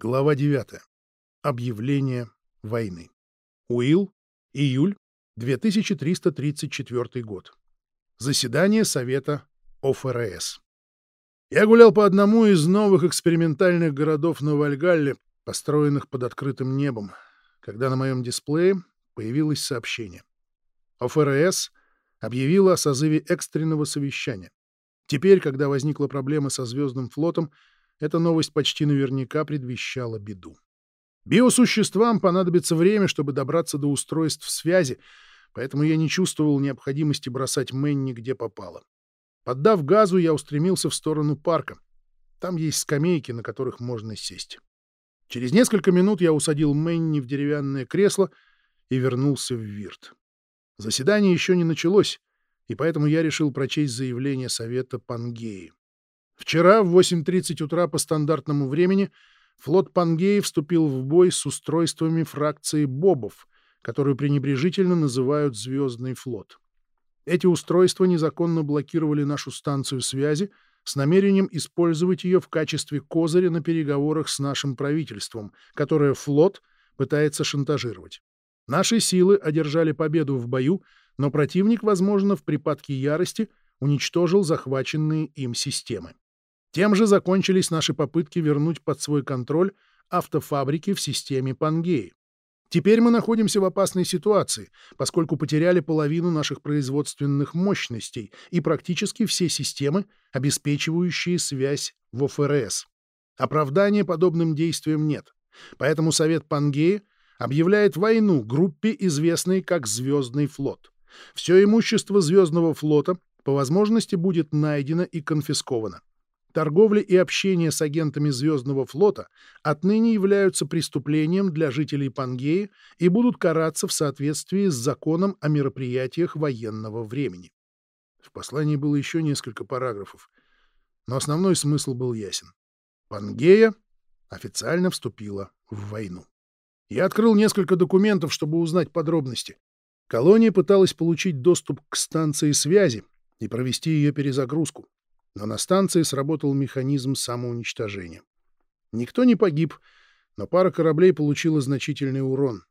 Глава 9. Объявление войны. Уилл, июль 2334 год. Заседание Совета ОФРС. Я гулял по одному из новых экспериментальных городов Новальгалле, построенных под открытым небом, когда на моем дисплее появилось сообщение. ОФРС объявила о созыве экстренного совещания. Теперь, когда возникла проблема со Звездным флотом, эта новость почти наверняка предвещала беду. Биосуществам понадобится время, чтобы добраться до устройств связи, поэтому я не чувствовал необходимости бросать Мэнни где попало. Поддав газу, я устремился в сторону парка. Там есть скамейки, на которых можно сесть. Через несколько минут я усадил Мэнни в деревянное кресло и вернулся в Вирт. Заседание еще не началось, и поэтому я решил прочесть заявление Совета Пангеи. Вчера в 8.30 утра по стандартному времени флот Пангеи вступил в бой с устройствами фракции Бобов, которую пренебрежительно называют «Звездный флот». Эти устройства незаконно блокировали нашу станцию связи с намерением использовать ее в качестве козыря на переговорах с нашим правительством, которое флот пытается шантажировать. Наши силы одержали победу в бою, но противник, возможно, в припадке ярости уничтожил захваченные им системы. Тем же закончились наши попытки вернуть под свой контроль автофабрики в системе Пангеи. Теперь мы находимся в опасной ситуации, поскольку потеряли половину наших производственных мощностей и практически все системы, обеспечивающие связь в ОФРС. Оправдания подобным действиям нет, поэтому Совет Пангеи объявляет войну группе, известной как «Звездный флот». Все имущество Звездного флота по возможности будет найдено и конфисковано. Торговля и общение с агентами Звездного флота отныне являются преступлением для жителей Пангеи и будут караться в соответствии с законом о мероприятиях военного времени. В послании было еще несколько параграфов, но основной смысл был ясен. Пангея официально вступила в войну. Я открыл несколько документов, чтобы узнать подробности. Колония пыталась получить доступ к станции связи и провести ее перезагрузку, но на станции сработал механизм самоуничтожения. Никто не погиб, но пара кораблей получила значительный урон.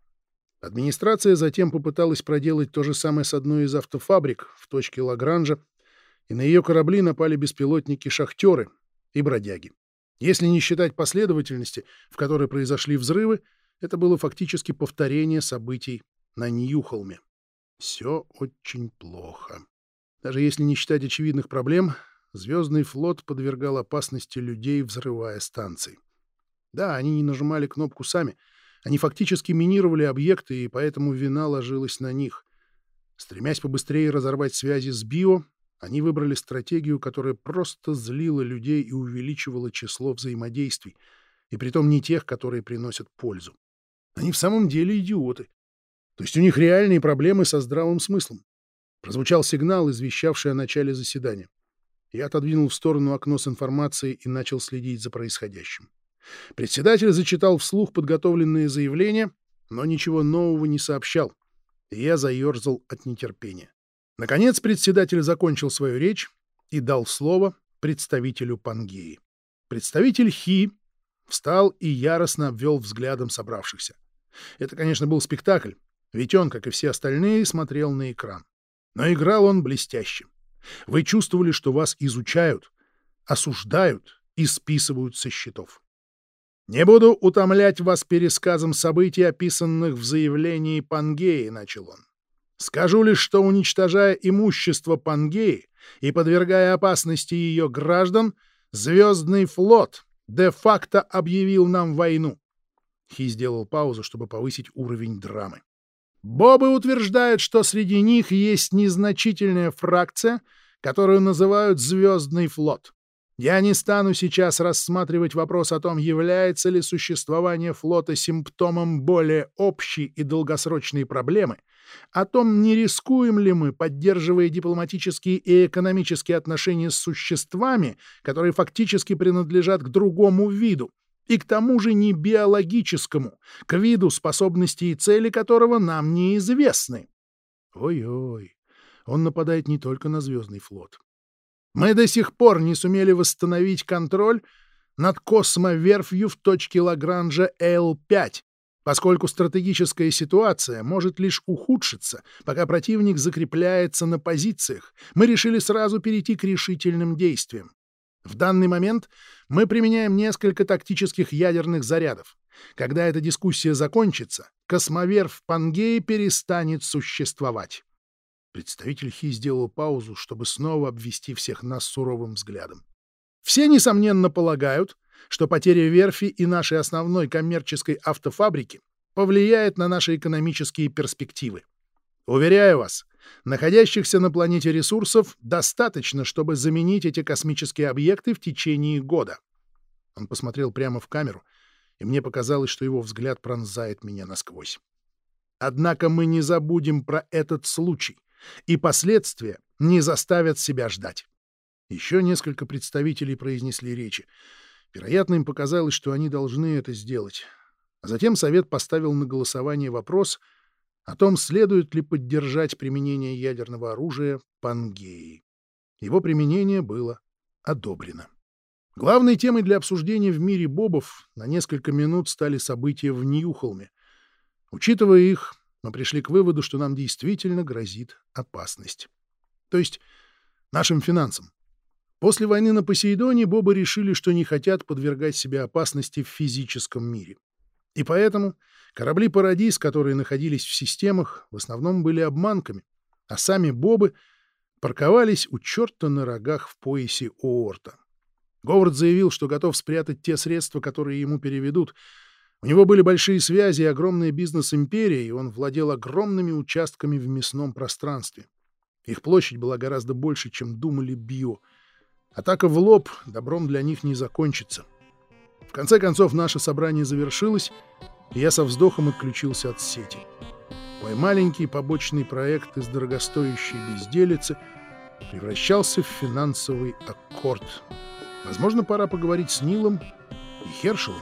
Администрация затем попыталась проделать то же самое с одной из автофабрик в точке Лагранжа, и на ее корабли напали беспилотники-шахтеры и бродяги. Если не считать последовательности, в которой произошли взрывы, это было фактически повторение событий на Ньюхолме. Все очень плохо. Даже если не считать очевидных проблем, Звездный флот подвергал опасности людей, взрывая станции. Да, они не нажимали кнопку сами. Они фактически минировали объекты, и поэтому вина ложилась на них. Стремясь побыстрее разорвать связи с био, они выбрали стратегию, которая просто злила людей и увеличивала число взаимодействий, и притом не тех, которые приносят пользу. Они в самом деле идиоты. То есть у них реальные проблемы со здравым смыслом. Прозвучал сигнал, извещавший о начале заседания. Я отодвинул в сторону окно с информацией и начал следить за происходящим. Председатель зачитал вслух подготовленные заявления, но ничего нового не сообщал, и я заерзал от нетерпения. Наконец председатель закончил свою речь и дал слово представителю Пангеи. Представитель Хи встал и яростно обвел взглядом собравшихся. Это, конечно, был спектакль, ведь он, как и все остальные, смотрел на экран. Но играл он блестяще. Вы чувствовали, что вас изучают, осуждают и списывают со счетов. «Не буду утомлять вас пересказом событий, описанных в заявлении Пангеи», — начал он. «Скажу лишь, что, уничтожая имущество Пангеи и подвергая опасности ее граждан, Звездный флот де-факто объявил нам войну». Хи сделал паузу, чтобы повысить уровень драмы. Бобы утверждают, что среди них есть незначительная фракция, которую называют «Звездный флот». Я не стану сейчас рассматривать вопрос о том, является ли существование флота симптомом более общей и долгосрочной проблемы, о том, не рискуем ли мы, поддерживая дипломатические и экономические отношения с существами, которые фактически принадлежат к другому виду, и к тому же не биологическому, к виду способности и цели которого нам неизвестны. Ой-ой, он нападает не только на Звездный флот. Мы до сих пор не сумели восстановить контроль над космоверфью в точке Лагранжа Л-5, поскольку стратегическая ситуация может лишь ухудшиться, пока противник закрепляется на позициях, мы решили сразу перейти к решительным действиям. В данный момент мы применяем несколько тактических ядерных зарядов. Когда эта дискуссия закончится, космоверф Пангеи перестанет существовать. Представитель Хи сделал паузу, чтобы снова обвести всех нас суровым взглядом. Все, несомненно, полагают, что потеря верфи и нашей основной коммерческой автофабрики повлияет на наши экономические перспективы. Уверяю вас, находящихся на планете ресурсов достаточно, чтобы заменить эти космические объекты в течение года. Он посмотрел прямо в камеру, и мне показалось, что его взгляд пронзает меня насквозь. Однако мы не забудем про этот случай, и последствия не заставят себя ждать. Еще несколько представителей произнесли речи. Вероятно, им показалось, что они должны это сделать. А затем Совет поставил на голосование вопрос о том, следует ли поддержать применение ядерного оружия Пангеи. Его применение было одобрено. Главной темой для обсуждения в мире бобов на несколько минут стали события в Ньюхолме. Учитывая их, мы пришли к выводу, что нам действительно грозит опасность. То есть нашим финансам. После войны на Посейдоне Бобы решили, что не хотят подвергать себя опасности в физическом мире. И поэтому корабли «Парадис», которые находились в системах, в основном были обманками, а сами Бобы парковались у черта на рогах в поясе Оорта. Говард заявил, что готов спрятать те средства, которые ему переведут. У него были большие связи и огромная бизнес-империя, и он владел огромными участками в мясном пространстве. Их площадь была гораздо больше, чем думали Био — Атака в лоб добром для них не закончится. Конце концов, наше собрание завершилось, и я со вздохом отключился от сети. Мой маленький побочный проект из дорогостоящей безделицы превращался в финансовый аккорд. Возможно, пора поговорить с Нилом и Хершелом.